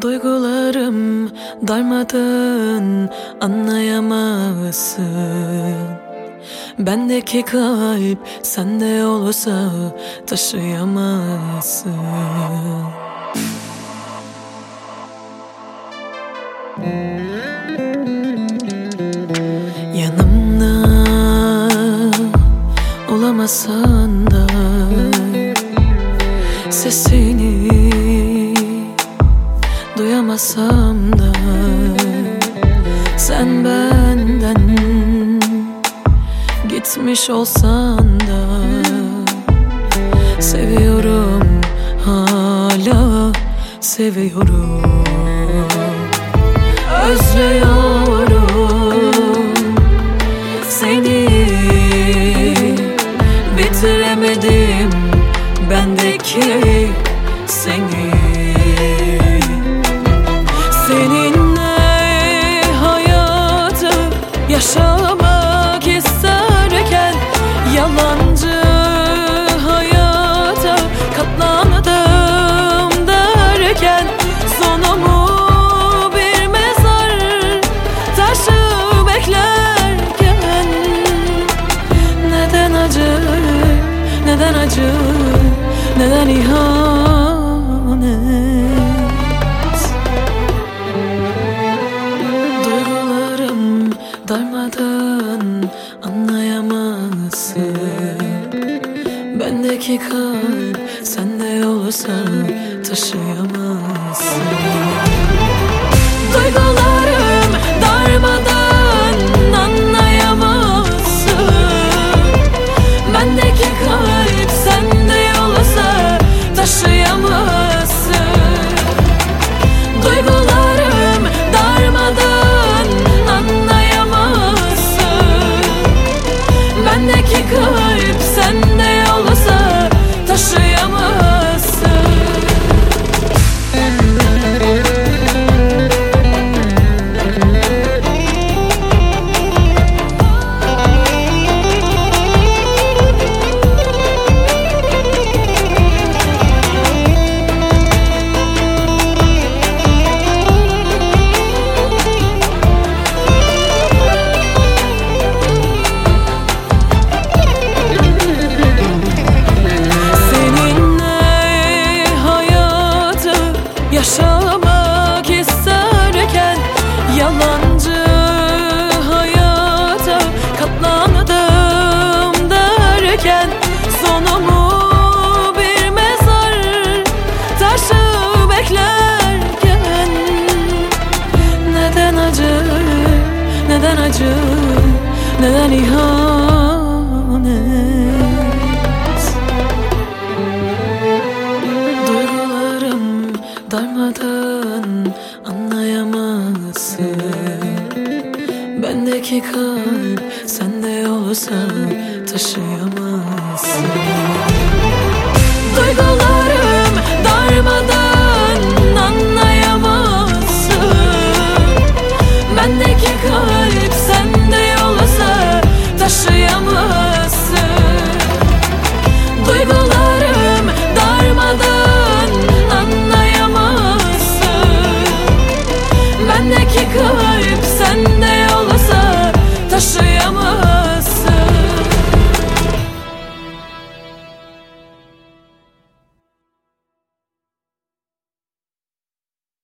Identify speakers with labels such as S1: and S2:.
S1: Duygularım darmadağın anlayamazsın. Bendeki kalp sende olsa taşıyamazsın. Yanımda olamasan da Sesini duyamasam da Sen benden gitmiş olsan da Seviyorum hala seviyorum. Özlüyorum neden acı, neden ihanet? Duygularım darmadan anlayamazsın. Bendeki kalp sende olsa taşıyamazsın acı, neden ihanet Duygularım darmadan anlayamazsın. Bendeki kalp sende olsa taşıyamazsın. Duygularım